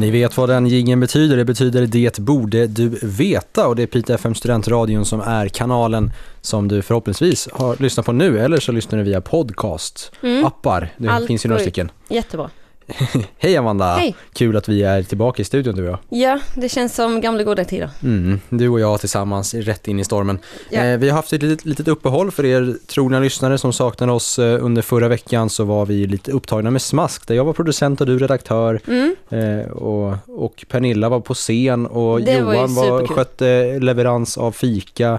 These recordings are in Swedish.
Ni vet vad den jingeln betyder. Det betyder Det borde du veta och det är Piteå FM Studentradion som är kanalen som du förhoppningsvis har lyssnat på nu eller så lyssnar du via podcast, Mm. appar. Det Allt finns ju några stycken. Jättebra. Hej Amanda! Hej. Kul att vi är tillbaka i studion du och jag. Ja, det känns som gamla goda tider. Mm, du och jag tillsammans rätt in i stormen. Ja. Eh, vi har haft ett litet, litet uppehåll för er trogna lyssnare som saknade oss eh, under förra veckan så var vi lite upptagna med Smask där jag var producent och du redaktör Mm. eh, och, och Pernilla var på scen och Det var Johan var, superkul. skötte leverans av fika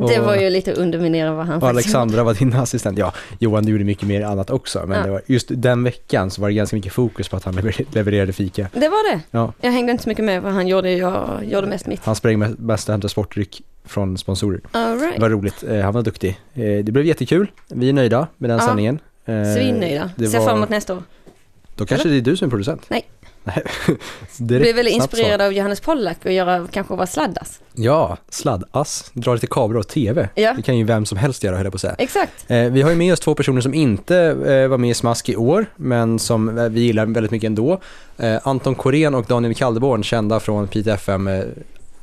Det var ju lite underminera vad han och faktiskt Alexandra var din assistent. Ja, Johan gjorde mycket mer annat också men Ja. det var, just den veckan så var det ganska mycket fokus på att han lever- levererade fika. Det var det. Ja. Jag hängde inte så mycket med vad han gjorde, jag gjorde mest mitt. Han sprang mest och hämtade sportdryck från sponsorer. All Det right. var roligt, eh, han var duktig. Eh, det blev jättekul, vi är nöjda med den Ja. sändningen. Eh, Svinnöjda. det Ser var- fram emot nästa år. Då kanske det är du som är producent? Nej. Nej. Direkt, blev väldigt inspirerad av Johannes Pollack och göra kanske vara sladdas. Ja, sladdass, dra lite kablar och TV. Ja. Det kan ju vem som helst göra höll jag på att säga. Exakt. Eh, vi har ju med oss två personer som inte eh, var med i Smask i år, men som eh, vi gillar väldigt mycket ändå. Eh, Anton Korén och Daniel Kaldeborn, kända från Piteå FM eh,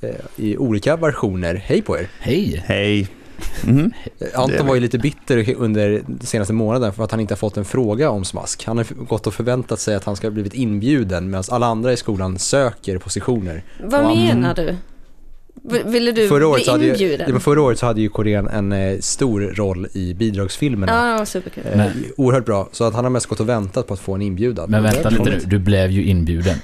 eh, i olika versioner. Hej på er! Hej! Hej. Eh, Anton var ju lite bitter under den senaste månaden för att han inte har fått en fråga om Smask. Han har gått och förväntat sig att han ska ha blivit inbjuden medan alla andra i skolan söker positioner. Vad menar du? Ville du Förra året, bli så hade ju, inbjuden? var förra året så hade ju Korén en eh, stor roll i bidragsfilmerna. Ja, var superkul. Eh, Men- oerhört bra, så att han har mest gått och väntat på att få en inbjudan. Men vänta lite nu, du blev ju inbjuden.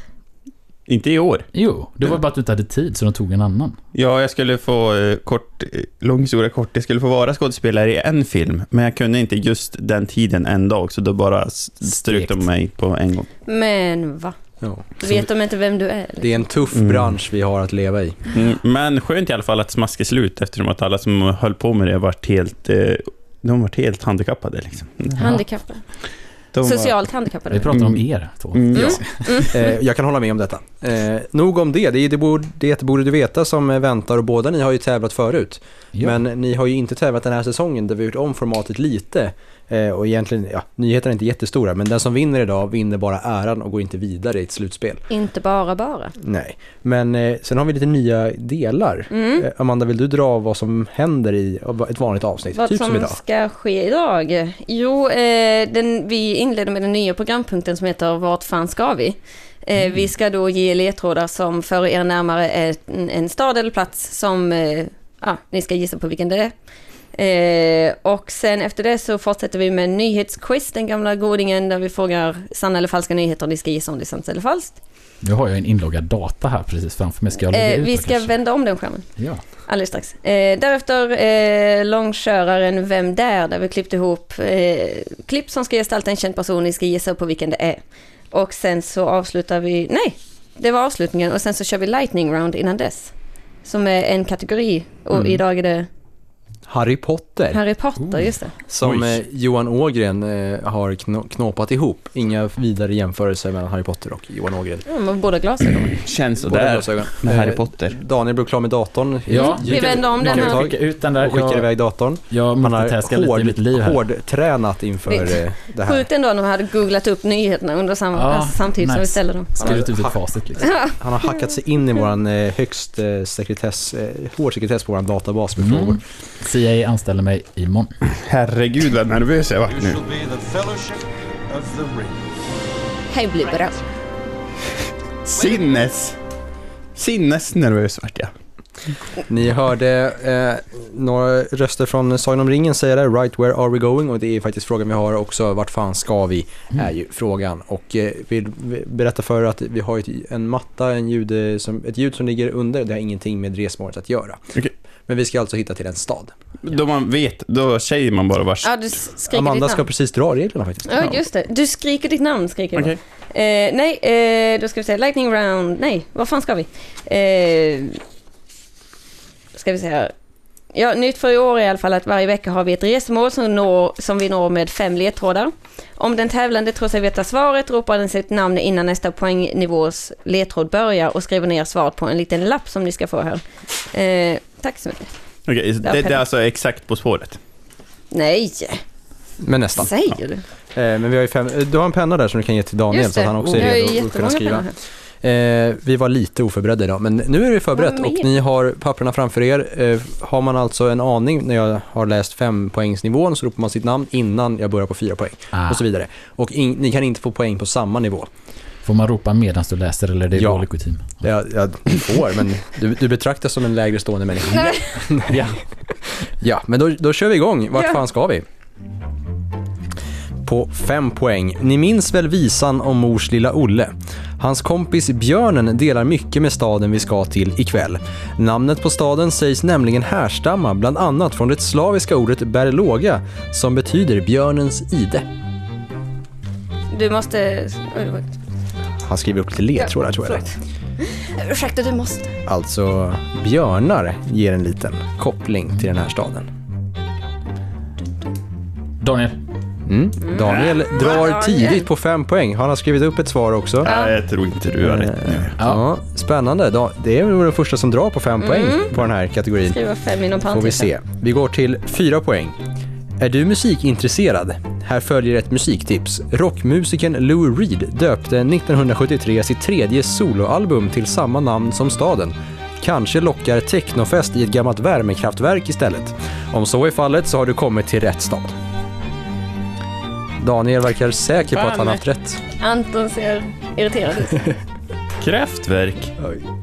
Inte i år. Jo, det var bara att du inte hade tid så de tog en annan. Ja, jag skulle få, eh, kort, eh, lång historia kort, jag skulle få vara skådespelare i en film, men jag kunde inte just den tiden en dag, så då bara strök de mig på en gång. Men va? Ja. Vet de inte vem du är? Det är en tuff Mm. bransch vi har att leva i. Mm, men skönt i alla fall att smask är slut, eftersom att alla som höll på med det varit helt, eh, de varit helt handikappade. Liksom. Handikappade. De var- Socialt Vi handikappade. pratar om Mm. er två. Mm, ja. Eh, jag kan hålla med om detta. Eh, nog om det, det är det borde, det borde du veta som väntar och båda ni har ju tävlat förut. Ja. Men ni har ju inte tävlat den här säsongen där vi har gjort om formatet lite. Eh, och egentligen, ja, nyheterna är inte jättestora, men den som vinner idag vinner bara äran och går inte vidare i ett slutspel. Inte bara bara. Nej, men eh, sen har vi lite nya delar. Mm. Eh, Amanda, vill du dra vad som händer i ett vanligt avsnitt? Vad typ som som idag. ska ske idag? Jo, eh, den, vi inleder med den nya programpunkten som heter Vart fan ska vi? Eh, Vi ska då ge ledtrådar som för er närmare en, en stad eller plats som ja, ni ska gissa på vilken det är. Eh, och sen efter det så fortsätter vi med nyhetsquiz, den gamla godingen där vi frågar sanna eller falska nyheter och ni ska gissa om det är sant eller falskt. Nu har jag en inloggad data här precis framför mig. Ska jag lägga Eh, ut vi ska kanske? vända om den skärmen. Ja. Alldeles strax. Eh, därefter eh, långköraren Vem där? Där vi klippt ihop eh, klipp som ska gestalta en känd person. Ni ska gissa på vilken det är. Och sen så avslutar vi... Nej, det var avslutningen. Och sen så kör vi lightning round innan dess. Som är en kategori. Och Mm. idag är det Harry Potter. Harry Potter, just det. Som Oj. eh, Johan Ågren eh, har knåpat ihop. Inga vidare jämförelser mellan Harry Potter och Johan Ågren. Med båda glasögon. Känns Båda sådär glasögon. med Harry Eh, Potter. Daniel blev klar med datorn. Ja, vi vänder om den här. Skicka ut den där. Och skickar Jag, iväg datorn. jag Han har i mitt liv hård, här. hårdtränat inför eh, det här. Sjukt ändå när vi hade googlat upp nyheterna under samma, Ja, alltså, samtidigt som vi nice. ställer dem. Skrivit ut ett facit liksom. Han har hackat sig in i våran eh, högst sekretess, hård sekretess på våran databas med frågor. CIA anställer mig imorgon. Herregud vad nervös jag vart nu. Hej blir bra. Sinnes... Sinnesnervös vart jag. Ni hörde eh, några röster från Sagan om ringen säga det, right where are we going? Och det är faktiskt frågan vi har också, vart fan ska vi? Mm. Är ju frågan. Och eh, vill berätta för er att vi har ett, en matta, en ljud, eh, som, ett ljud som ligger under, det har ingenting med resmålet att göra. Okej. Men vi ska alltså hitta till en stad. Då man vet, då säger man bara vars. Ja, du skriker Amanda ditt ska namn. precis dra reglerna faktiskt. Ja, just det. Du skriker ditt namn, skriker. Okej. Eh, nej, eh, då ska vi säga lightning round. Nej, vad fan ska vi? Eh, ska vi se här. Ja, nytt för i år är i alla fall att varje vecka har vi ett resmål som, når, som vi når med fem ledtrådar. Om den tävlande tror sig veta svaret ropar den sitt namn innan nästa poängnivås ledtråd börjar och skriver ner svaret på en liten lapp som ni ska få här. Eh, tack så mycket. Okej, det, det penna. är alltså exakt På spåret. Nej, Men nästan. säger du? Eh, men vi har ju fem, du har en penna där som du kan ge till Daniel så att han också är redo att kunna skriva. pennor här. Eh, vi var lite oförberedda idag, men nu är vi förberett och ni har papperna framför er. Eh, har man alltså en aning när jag har läst fem poängsnivån så ropar man sitt namn innan jag börjar på fyra poäng Ah. och så vidare. Och in, ni kan inte få poäng på samma nivå. Får man ropa medan du läser eller är det Ja. dålig kutym? Jag, jag får, men du, du betraktas som en lägre stående människa. Ja. Ja, men då, då kör vi igång. Vart Ja. fan ska vi? På fem poäng. Ni minns väl visan om mors lilla Olle? Hans kompis Björnen delar mycket med staden vi ska till ikväll. Namnet på staden sägs nämligen härstamma bland annat från det slaviska ordet berloga som betyder björnens ide. Du måste... Han skriver upp lite ledtrådar tror jag. Förlåt. Ursäkta, du måste. Alltså, björnar ger en liten koppling till den här staden. Daniel. Mm. Daniel drar tidigt på fem poäng. Han har skrivit upp ett svar också. Nej, jag tror inte du har rätt nu. Ja. spännande. Da- Det är nog den första som drar på fem poäng på den här kategorin. Skriva fem inom Får vi parentes. se. Vi går till fyra poäng. Är du musikintresserad? Här följer ett musiktips. Rockmusikern Lou Reed döpte 1973 sitt tredje soloalbum till samma namn som staden. Kanske lockar technofest i ett gammalt värmekraftverk istället. Om så är fallet så har du kommit till rätt stad. Daniel verkar säker på att han har haft rätt. Anton ser irriterad ut. Kraftwerk.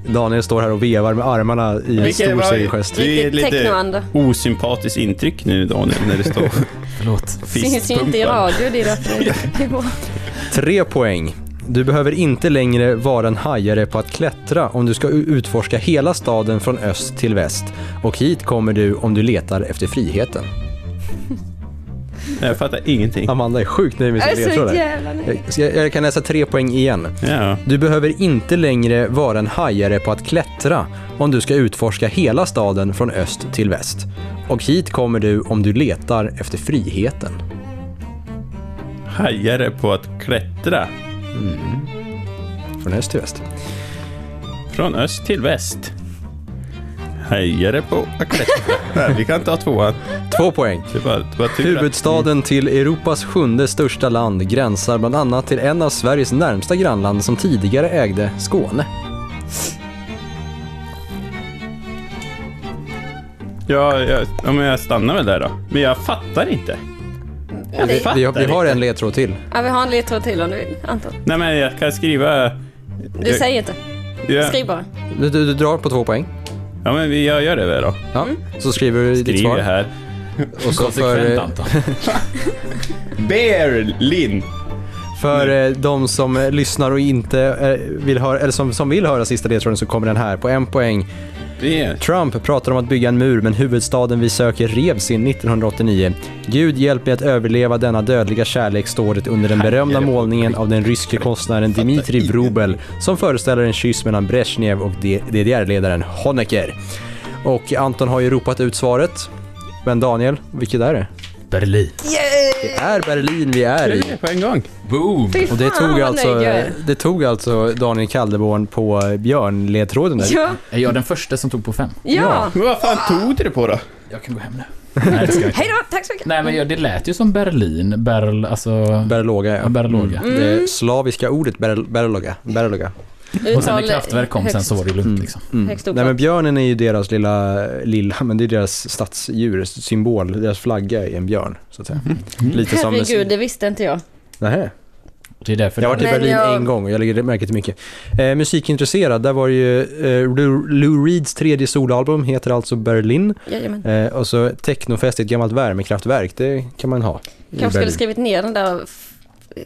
Daniel står här och vevar med armarna i en Vilket stor var- segergest. Det är Riktigt lite technoanda. osympatiskt intryck nu Daniel när det står Förlåt. Syns ju inte i fistpumpar. radio, det är därför det går. Tre poäng. Du behöver inte längre vara en hajare på att klättra om du ska u- utforska hela staden från öst till väst. Och hit kommer du om du letar efter friheten. Jag fattar ingenting. Amanda är sjukt nöjd med Jag sin är så ledtråd. jävla nöjd. Jag, jag kan läsa tre poäng igen. Ja. Du behöver inte längre vara en hajare på att klättra om du ska utforska hela staden från öst till väst. Och hit kommer du om du letar efter friheten. Hajare på att klättra. Från öst till väst. Från öst till väst. Hajare på. Nej, Vi kan ta tvåan. Två poäng. Det var, det var Huvudstaden till Europas sjunde största land gränsar bland annat till en av Sveriges närmsta grannland som tidigare ägde Skåne. Ja, jag, ja, men jag stannar väl där då. Men jag fattar inte. Jag det- fattar Vi har, vi har inte. en ledtråd till. Ja, vi har en ledtråd till om du vill, Anton. Nej, men jag kan skriva... Du jag, säger inte. jag, Skriv bara. Du, du, du drar på två poäng. Ja, men vi- gör det väl då. Ja. Så skriver du ditt Skriver svar. här. Och så för, Konsekvent Anton. Berlin. För eh, de som eh, lyssnar och inte eh, vill höra, eller som, som vill höra sista ledtråden så kommer den här på en poäng. Det. Trump pratar om att bygga en mur men huvudstaden vi söker revs in 1989. Gud hjälp mig att överleva denna dödliga kärlek står det under den berömda målningen av den ryske konstnären Dmitrij Vrubel som föreställer en kyss mellan Brezhnev och DDR-ledaren Honecker. Och Anton har ju ropat ut svaret. Men Daniel, vilket är det? Berlin. Det är Berlin vi är i. På en gång. Boom! Fy Och det tog, vad alltså, nöjd jag är. det tog alltså Daniel Kaldeborn på björnledtråden där. Ja, Är jag den första som tog på fem? ja. Men vad fan tog du det på då? Jag kan gå hem nu. Nej, det ska jag inte. Hej då, tack så mycket. Nej, men jag, det lät ju som Berlin. Berl, alltså... Berloga, ja. Ja, Berloga. Mm. Det slaviska ordet ber- Berloga. Berloga. Och sen när kraftverk kom sen högst- så var det lugnt liksom. Mm. Högst. Nej men björnen är ju deras lilla, lilla, men det är deras stadsdjur, symbol, deras flagga är en björn, så att säga. Lite som... Herregud, det visste inte jag. Nähä. Det är därför Jag har varit i Berlin jag- en gång och jag lägger märke till mycket. Eh, musikintresserad, där var ju eh, Lou, Lou Reeds tredje soloalbum, heter alltså Berlin. Eh, och så technofest ett gammalt värmekraftverk, det kan man ha. Kanske skulle skrivit ner den där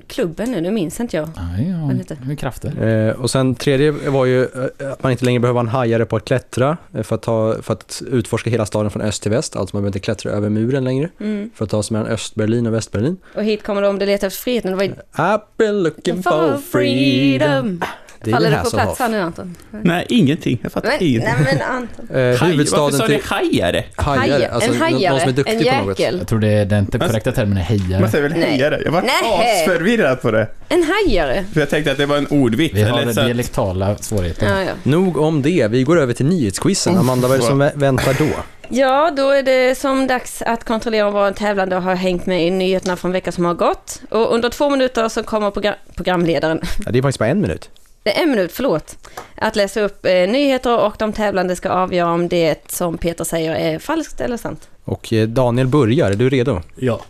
klubben nu, nu minns inte jag. Nej, ja, med krafter. Eh, och sen tredje var ju eh, att man inte längre behöver vara en hajare på att klättra eh, för att, ta, för att utforska hela staden från öst till väst. Alltså man behöver inte klättra över muren längre Mm. för att ta sig mellan Östberlin och Västberlin. Och hit kommer de, det letar efter friheten. Det var ju I've been looking for freedom. Det Faller det här på plats här nu Anton? Nej, ingenting. Jag fattar Nej, ingenting. nej men Anton. Eh, Haj, varför huvudstaden sa ni till hajare? hajare, Haja- alltså en hajare, någon som är en duktig på något. jäkel. Jag tror det är den korrekta termen är hejare. Man säger väl hejare? Jag var asförvirrad på det. En hajare? För jag tänkte att det var en ordvits. Vi har eller dialektala svårigheter. Ja, ja. Nog om det, vi går över till nyhetsquizen. Amanda, vad är det som vä- väntar då? Ja, då är det som dags att kontrollera om våra tävlande har hängt med i nyheterna från veckan som har gått. Och under två minuter så kommer program programledaren, Ja, det är faktiskt bara en minut. Det är en minut, förlåt, att läsa upp eh, nyheter och de tävlande ska avgöra om det som Peter säger är falskt eller sant. Och eh, Daniel börjar, är du redo? Ja.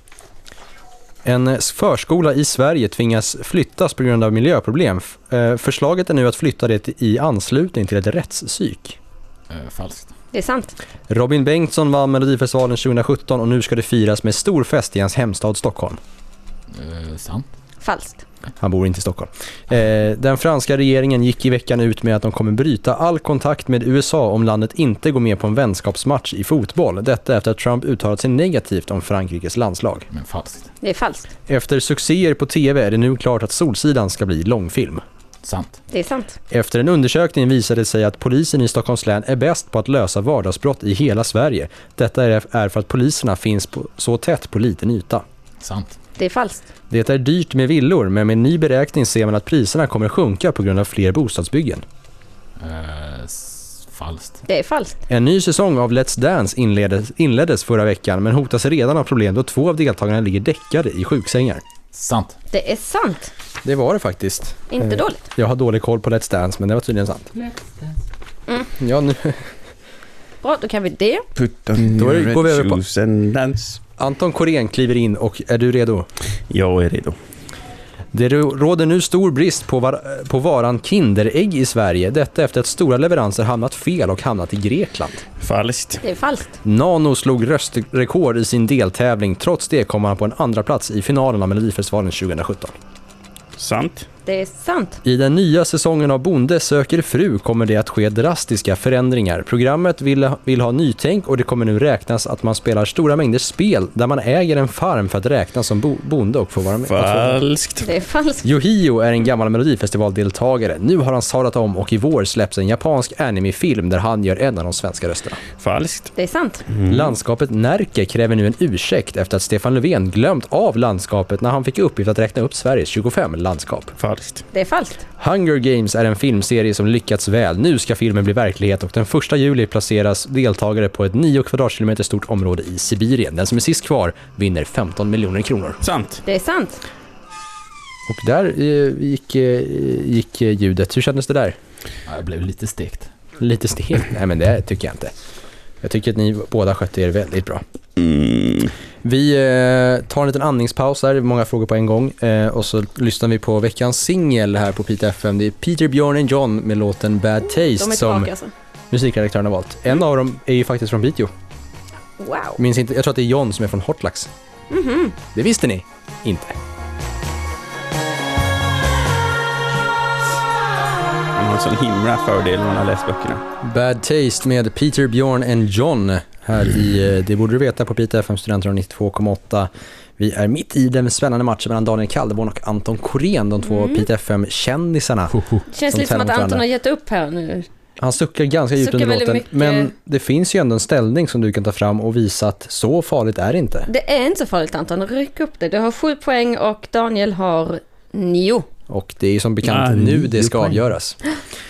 En förskola i Sverige tvingas flyttas på grund av miljöproblem. Eh, Förslaget är nu att flytta det i anslutning till ett rättspsyk. Eh, falskt. Det är sant. Robin Bengtsson vann Melodifestivalen 2017 och nu ska det firas med stor fest i hans hemstad Stockholm. Eh, sant. Falskt. Han bor inte i Stockholm. Eh, den franska regeringen gick i veckan ut med att de kommer bryta all kontakt med USA om landet inte går med på en vänskapsmatch i fotboll. Detta efter att Trump uttalat sig negativt om Frankrikes landslag. Men falskt. Det är falskt. Efter succéer på TV är det nu klart att Solsidan ska bli långfilm. Sant. Det är sant. Efter en undersökning visade det sig att polisen i Stockholms län är bäst på att lösa vardagsbrott i hela Sverige. Detta är för att poliserna finns på, så tätt på liten yta. Sant. Det är falskt. Det är dyrt med villor, men med en ny beräkning ser man att priserna kommer sjunka på grund av fler bostadsbyggen. Eh, falskt. Det är falskt. En ny säsong av Let's Dance inleddes, inleddes förra veckan, men hotas redan av problem då två av deltagarna ligger däckade i sjuksängar. Sant. Det är sant. Det var det faktiskt. Inte Eh, dåligt. Jag har dålig koll på Let's Dance, men det var tydligen sant. Ja, nu, Bra, då kan vi det. Put on Då är det- your går vi över red på- shoes and dance. Anton Korén kliver in och är du redo? Jag är redo. Det råder nu stor brist på, var- på varan Kinderägg i Sverige. Detta efter att stora leveranser hamnat fel och hamnat i Grekland. Falskt. Det är falskt. Nano slog röstrekord i sin deltävling. Trots det kom han på en andra plats i finalen av Melodifestivalen 2017. Sant. Det är sant. I den nya säsongen av Bonde söker fru kommer det att ske drastiska förändringar. Programmet vill, vill ha nytänk och det kommer nu räknas att man spelar stora mängder spel där man äger en farm för att räknas som bo, bonde och få vara med. Falskt. Det är falskt. Yohio är en gammal melodifestivaldeltagare. Nu har han sadlat om och i vår släpps en japansk animefilm där han gör en av de svenska rösterna. Falskt. Det är sant. Landskapet Närke kräver nu en ursäkt efter att Stefan Löfven glömt av landskapet när han fick uppgift att räkna upp Sveriges 25 landskap. Falskt. Det är falskt. Hunger Games är en filmserie som lyckats väl. Nu ska filmen bli verklighet och den 1 juli placeras deltagare på ett 9 kvadratkilometer stort område i Sibirien. Den som är sist kvar vinner 15 miljoner kronor. Sant. Det är sant. Och där eh, gick, eh, gick ljudet. Hur kändes det där? Ja, jag blev lite stekt. Lite stelt? Nej men det tycker jag inte. Jag tycker att ni båda skötte er väldigt bra. Mm. Vi eh, tar en liten andningspaus här, många frågor på en gång. Eh, och så lyssnar vi på veckans singel här på Pite FM. Det är Peter, Björn and John med låten Bad De Taste är som alltså. musikredaktören har valt. En av dem är ju faktiskt från Piteå. Wow. Minns inte, jag tror att det är John som är från Hortlax. Mhm. Det visste ni inte. En sån himla fördel när man har läst böckerna. Bad Taste med Peter, Björn and John här i eh, Det borde du veta på Pite FM Studentradion 92,8. Vi är mitt i den spännande matchen mellan Daniel Kaldeborn och Anton Korén, de två Mm. Pite FM-kändisarna. Känns lite som att Anton har gett upp här nu. Han suckar ganska djupt under låten, mycket. men det finns ju ändå en ställning som du kan ta fram och visa att så farligt är det inte. Det är inte så farligt Anton, ryck upp det. Du har sju poäng och Daniel har nio. Och det är ju som bekant Nej, nu det ska poäng. avgöras.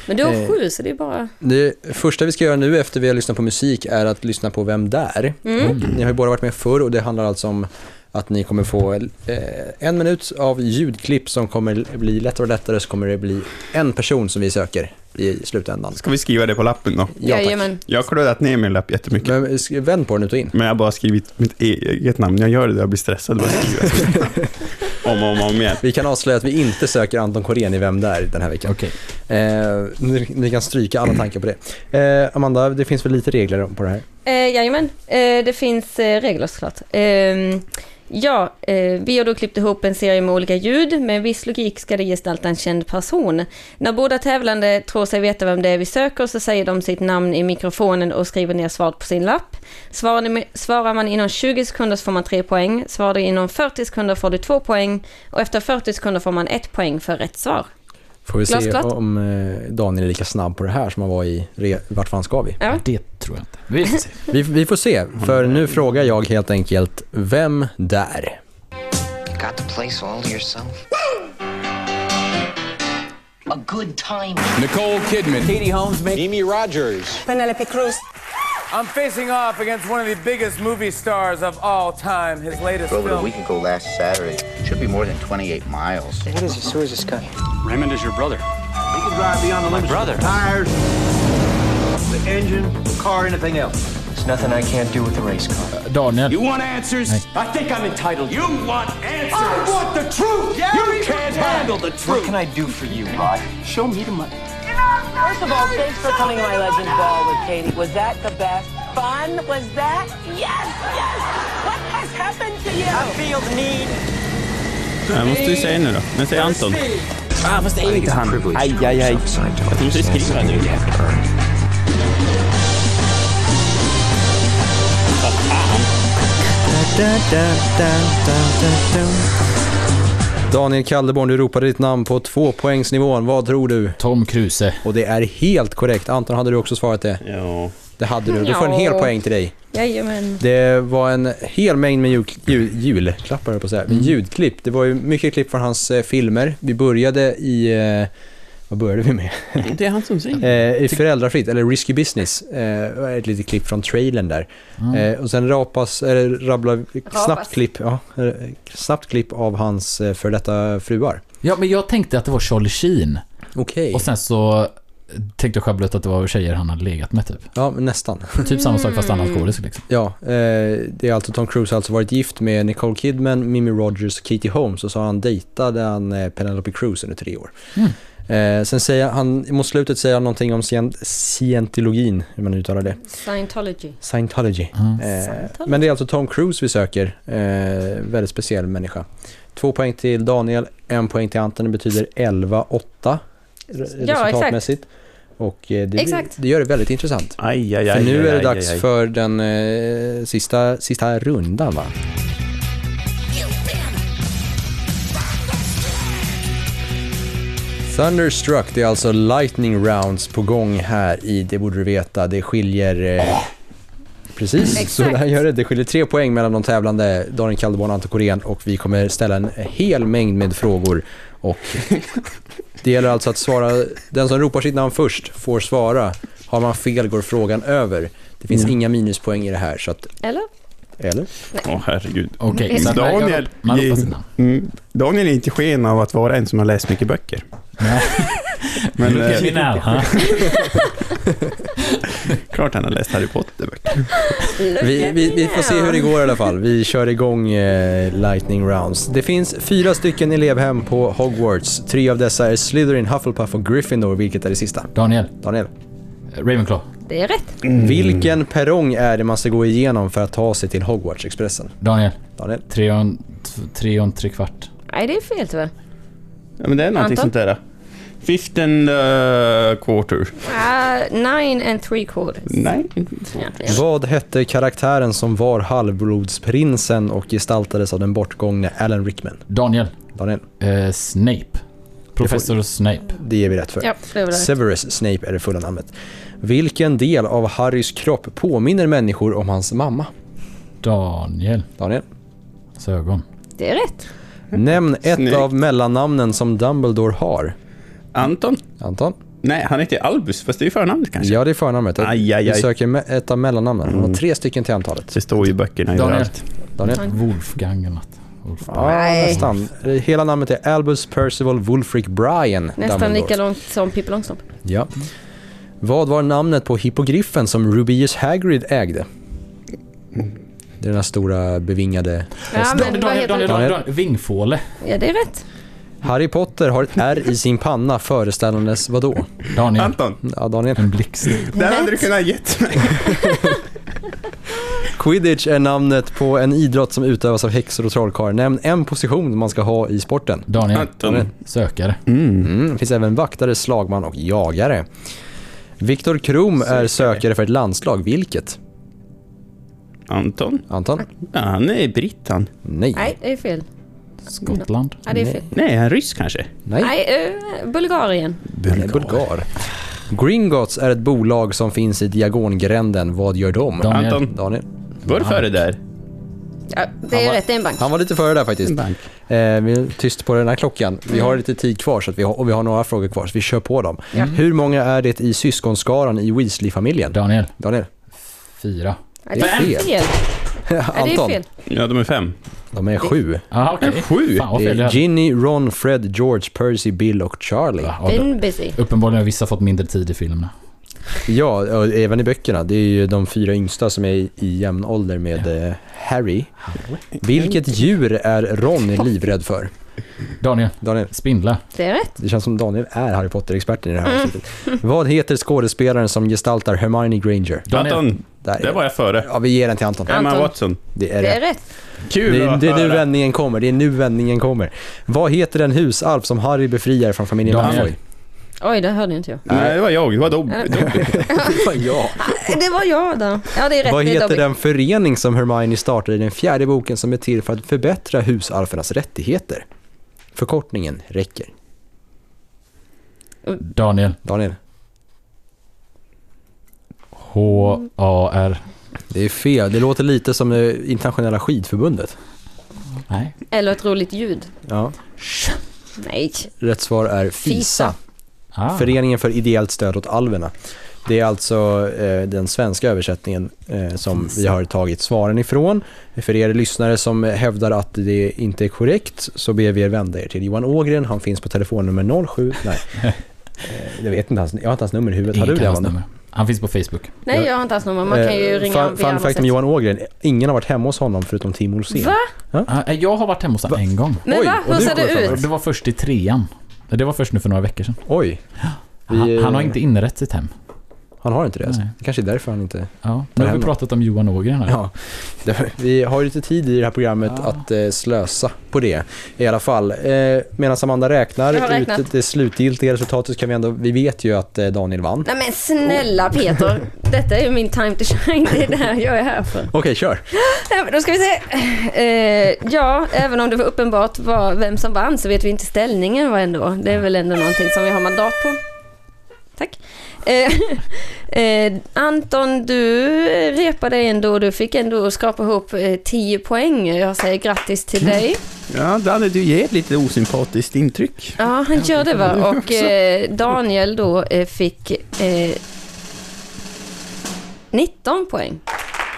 Men du har Eh. sju så det är bara... Det första vi ska göra nu efter vi har lyssnat på musik är att lyssna på Vem där? Mm. Ni har ju båda varit med förr och det handlar alltså om att ni kommer få eh, en minut av ljudklipp som kommer bli lättare och lättare så kommer det bli en person som vi söker i slutändan. Ska vi skriva det på lappen då? Ja, tack. Jajamän. Jag har kluddat ner min lapp jättemycket. Men sk- vänd på den ut och in. Men jag har bara skrivit mitt eget namn. Jag gör det när jag blir stressad. Bara. om och om, om igen. Vi kan avslöja att vi inte söker Anton Korén i Vem där den här veckan. Okej. Eh, ni, ni kan stryka alla tankar på det. Eh, Amanda, det finns väl lite regler på det här? Eh, jajamän, eh, det finns eh, regler såklart. Ja, eh, vi har då klippt ihop en serie med olika ljud. Med viss logik ska det gestalta en känd person. När båda tävlande tror sig veta vem det är vi söker så säger de sitt namn i mikrofonen och skriver ner svaret på sin lapp. Svarar, ni, svarar man inom 20 sekunder så får man 3 poäng. Svarar du inom 40 sekunder får du 2 poäng. Och efter 40 sekunder får man 1 poäng för rätt svar. Får vi se Glasklart. om eh, Daniel är lika snabb på det här som han var i re- Vart fan ska vi? Ja. Det tror jag inte. Vi får se. vi? Vi får se, för nu frågar jag helt enkelt Vem där? You got the place all to yourself? A good time. Nicole Kidman. Katie Holmes. Mimi Rogers. Penelope Cruz. I'm facing off against one of the biggest movie stars of all time. His latest Drove it a week ago last Saturday. Should be more than 28 miles. What is this? Who is this guy? Raymond is your brother. He can drive beyond the limits brother. of the tires, the engine, the car, anything else. There's nothing I can't do with the race car. Uh, Daniel. You want answers? I think I'm entitled. You want answers? I want the truth. you can't handle the truth. What can I do for you, Rod? Show me the money. First of all, thanks for coming to my Legends Ball with Katie. Was that the best fun? Was that? Yes, yes. What has happened to you? I feel the need. Jag måste ju säga nu då. Men säg Anton. Ah, fast det är inte han. Aj, aj, aj. Jag måste skriva nu. Daniel Kaldeborn, du ropade ditt namn på tvåpoängsnivån. Vad tror du? Tom Kruse. Och det är helt korrekt. Anton, hade du också svarat det? Ja. Det hade du. Du får en hel poäng till dig. Jajamän. Det var en hel mängd med jul, jul, julklappar, på att säga. Mm. Ljudklipp. Det var ju mycket klipp från hans eh, filmer. Vi började i... Eh, vad började vi med? Det är han som säger. Eh, I Föräldrafritt, eller Risky Business. Eh, ett litet klipp från trailern där. Mm. Eh, och sen rapas, eller rabblar, Rapas. snabbt klipp, ja, eh, snabbt klipp av hans eh, för detta fruar. Ja, men jag tänkte att det var Charlie Sheen. Okej. Och sen så tänkte jag ut att det var tjejer han hade legat med typ. Ja, nästan. Typ samma sak fast annan skådis liksom. Ja, eh, det är alltså Tom Cruise har alltså varit gift med Nicole Kidman, Mimi Rogers och Katie Holmes och så har han dejtade han eh, Penelope Cruz under tre år. Mm. Eh, sen säger han, mot slutet säger han någonting om scient- scientologin, hur man uttalar det. Scientology. Scientology. Mm. Eh, Scientology. men det är alltså Tom Cruise vi söker. Eh, väldigt speciell människa. Två poäng till Daniel, en poäng till Anton. Det betyder 11-8 re- resultatmässigt. Och eh, det, Exakt. det gör det väldigt intressant. Aj, aj, aj. För nu är det aj, dags aj, aj. för den eh, sista, sista rundan va? Thunderstruck, det är alltså lightning rounds på gång här i Det borde du veta. Det skiljer... Eh, precis, så Exakt. där gör det. Det skiljer tre poäng mellan de tävlande Daniel Kaldeborn och Anton Korén och vi kommer ställa en hel mängd med frågor. Och det gäller alltså att svara, den som ropar sitt namn först får svara. Har man fel går frågan över. Det finns inga minuspoäng i det här så att, Eller? Eller? Åh herregud. Okej, att jag- Daniel, mm, Daniel är inte sken av att vara en som har läst mycket böcker. Men me eh, huh? klart han har läst Harry Potter-böcker. Vi, vi, vi får se hur det går i alla fall. Vi kör igång eh, Lightning Rounds. Det finns fyra stycken elevhem på Hogwarts. Tre av dessa är Slytherin, Hufflepuff och Gryffindor. Vilket är det sista? Daniel. Daniel. Ravenclaw. Det är rätt. Vilken perrong är det man ska gå igenom för att ta sig till Hogwarts-expressen? Daniel. Daniel. Tre och en, tre och en tre kvart. Nej, det är fel tyvärr. Ja, men det är någonting Anton? sånt där. Fifth and uh, quarter. Uh, nine and three quarters. Nej. egentligen. Vad hette karaktären som var halvblodsprinsen och gestaltades av den bortgångne Alan Rickman? Daniel. Daniel. Eh, Snape. Professor Snape. Det ger vi rätt för. Ja, det var rätt. Severus Snape är det fulla namnet. Vilken del av Harrys kropp påminner människor om hans mamma? Daniel. Daniel. Hans ögon. Det är rätt. Nämn ett Snyggt. av mellannamnen som Dumbledore har. Anton? Anton? Nej, han heter Albus, fast det är ju förnamnet kanske. Ja, det är förnamnet. Aj, aj, Vi söker ett av mellannamnen. Han har Mm. tre stycken till antalet. Det står ju i böckerna Daniel. överallt. Daniel? Wolfgang eller något. Wolfgang. Ja, Nej. nästan. Hela namnet är Albus Percival Wulfric Brian Nästan Dumbledore. lika långt som Pippi Långstrump. Ja. Vad var namnet på hippogriffen som Rubius Hagrid ägde? Det är den här stora bevingade Ja, hästen. men Daniel, vad Daniel, heter Daniel, det? Daniel, Daniel. Vingfåle. Ja, det är rätt. Harry Potter har ett R i sin panna föreställandes vadå? Daniel. Anton, Ja, Daniel. En blixt. där hade du kunnat gett mig. Quidditch är namnet på en idrott som utövas av häxor och trollkarlar. Nämn en position man ska ha i sporten. Daniel. Anton. Sökare. Mm. Det finns även vaktare, slagman och jagare. Viktor Krom är sökare för ett landslag. Vilket? Anton? Anton? Ja, han är britt han. Nej. Nej, det är fel. Skottland. Ja, det är fel. Nej, han är ryss kanske. Nej. Nej, eh, Bulgarien. Han är bulgar. Gringotts är ett bolag som finns i Diagongränden. Vad gör de? Daniel. Anton. Daniel? Var du före där? Ja, det är var- rätt, det är en bank. Han var lite före där faktiskt. En bank. Eh, vi är tyst på den här klockan. Vi Mm. har lite tid kvar så att vi har, och vi har några frågor kvar så vi kör på dem. Hur många är det i syskonskaran i Weasley-familjen? Daniel. Daniel? Fyra. Ja, det är fel. fel. Är Anton? fel. Ja, de är fem. De är sju. Jaha, okej. Sju? Fan Det är. Ginny, Ron, Fred, George, Percy, Bill och Charlie. Ja, Been busy. Uppenbarligen har vissa fått mindre tid i filmerna. Ja, och även i böckerna. Det är ju de fyra yngsta som är i, jämn ålder med eh, Harry. Vilket djur är Ron livrädd för? Daniel. Daniel? Spindlar. Det är rätt. Det känns som Daniel är Harry Potter-experten i det här avsnittet. Vad heter skådespelaren som gestaltar Hermione Granger? Daniel. Anton, Där där var jag före. Ja, vi ger den till Anton. Emma. Watson. Det är Det är rätt. Kul Det är, det är nu vändningen kommer. Det är nu vändningen kommer. Vad heter den husalv som Harry befriar från familjen. Malfoy? Oj, det hörde inte jag. Nej, det var jag. Det var Dob. Ja. Det var jag. Det var jag då. Ja, det är rätt. Vad heter Dobby. den förening som Hermione startar i den fjärde boken som är till för att förbättra husalfernas rättigheter? Förkortningen räcker. Daniel. Daniel? H-A-R. Det är fel. Det låter lite som det internationella skidförbundet. Nej. Eller ett roligt ljud. Ja. Nej. Rätt svar är FISA. Ah. Föreningen för ideellt stöd åt alverna. Det är alltså eh, den svenska översättningen eh, som vi har tagit svaren ifrån. För er lyssnare som hävdar att det inte är korrekt så ber vi er vända er till Johan Ågren. Han finns på telefonnummer 07... Nej. Eh, jag vet inte hans, jag har inte hans nummer i huvudet. Har du det? hans. Han finns på Facebook. Nej, jag har inte alls nummer. Man kan ju Eh, ringa fun, via fun fact om Johan Ågren. Ingen har varit hemma hos honom förutom Tim Olsén. Va? Ah, Jag har varit hemma hos honom en gång. Men Oj, va? och Hur du ser det ut? Det var först i trean. Det var först nu för några veckor sedan. Oj. Han, Vi, han har eh, inte inrett sitt hem. Han har inte det alltså. Det kanske är därför han inte... Ja, nu har vi pratat om Johan Ågren här. Ja, det- vi har ju lite tid i det här programmet Ja. att eh, slösa på det i alla fall. Eh, Medan Amanda räknar ut det, slutgiltiga resultatet så kan vi ändå, vi vet ju att eh, Daniel vann. Nej men snälla Peter. Detta är ju min time to shine. Det är det här jag är här för. Okej, kör. Ja, men då ska vi se. Eh, ja, även om det var uppenbart var vem som vann så vet vi inte ställningen var ändå. Det är väl ändå någonting som vi har mandat på. Tack. Eh, eh, Anton, du repade ändå. Du fick ändå skrapa ihop eh, 10 poäng. Jag säger grattis till dig. Ja, Danne, du ger ett lite osympatiskt intryck. Ja, han gör det va. Och eh, Daniel då eh, fick eh, 19 poäng.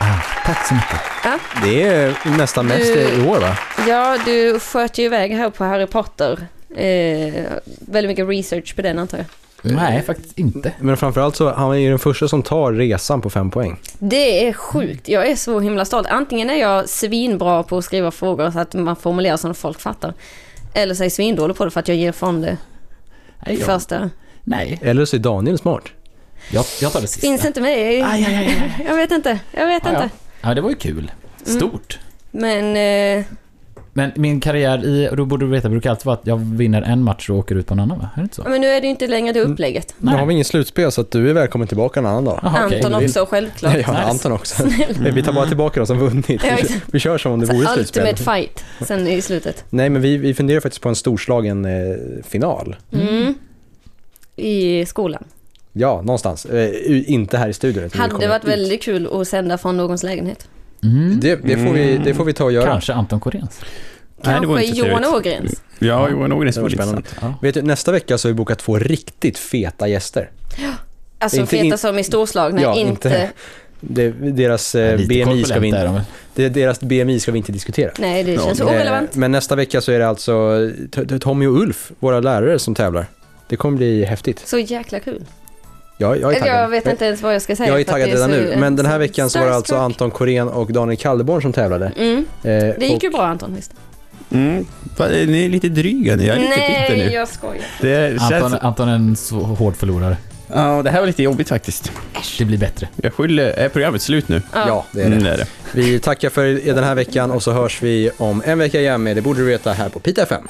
Ah, tack så mycket. Ja. Det är nästan mest Du- i år va? Ja, du sköt ju iväg här på Harry Potter. Eh, väldigt mycket research på den antar jag. Nej, faktiskt inte. Men framförallt så, han är ju den första som tar resan på fem poäng. Det är sjukt. Jag är så himla stolt. Antingen är jag svinbra på att skriva frågor så att man formulerar så att folk fattar. Eller så är jag svindålig på det för att jag ger från det Nej, jag, första. nej. Eller så är Daniel smart. Jag, jag tar det sista. Finns inte med. Aj, aj, aj, aj. Jag vet inte. Jag vet Ja, ja. inte. Ja, det var ju kul. Stort. Men... Eh, Men min karriär i, och då borde du veta, brukar alltid vara att jag vinner en match och åker ut på en annan va? Är det inte så? men nu är det ju inte längre det upplägget. Nu har vi ingen slutspel så att du är välkommen tillbaka en annan dag. Jaha, okej. Anton också självklart. Ja, Nice. Anton också. Vi tar bara tillbaka de som vunnit. Ja, Vi kör, exakt. vi kör som om det vore slutspel. Ultimate fight sen i slutet. Nej, men vi, vi funderar faktiskt på en storslagen eh, final. Mm. I skolan. Ja, någonstans. Eh, u- inte här i studion. utan vi Hade kommer varit ut. väldigt kul att sända från någons lägenhet. Mm. Det, det, får vi, det får vi ta och göra. Kanske Anton Korens. Nej, Kanske inte Johan. Ågrens. Ja, Johan Ågren Det var spännande. intressant. Vet du, nästa vecka så har vi bokat två riktigt feta gäster. Alltså Inte feta in- som i storslagna, Ja, inte... Det, deras eh, BMI ska vi är inte, det, deras BMI ska vi inte diskutera. Nej, det känns Ja, Eh, orelevant. Men nästa vecka så är det alltså Tommy och Ulf, våra lärare, som tävlar. Det kommer bli häftigt. Så jäkla kul. Jag, jag är taggad. jag vet inte ens vad jag ska säga. Jag är taggad det redan nu. Men den här veckan så var det alltså. Anton Korén och Daniel Kalleborn som tävlade. Mm, Eh, det gick ju bra Anton visst. Mm. Ni är lite dryga, ni är lite bitter Nej, nu. jag skojar. Det känns... Anton, Anton är en så hård förlorare. Ja, det här var lite jobbigt faktiskt. Det blir bättre. Jag skyller, är programmet slut nu? Ja, det är det. Mm, det är det. Vi tackar för er den här veckan och så hörs vi om en vecka igen med Det borde du veta här på Pita FM.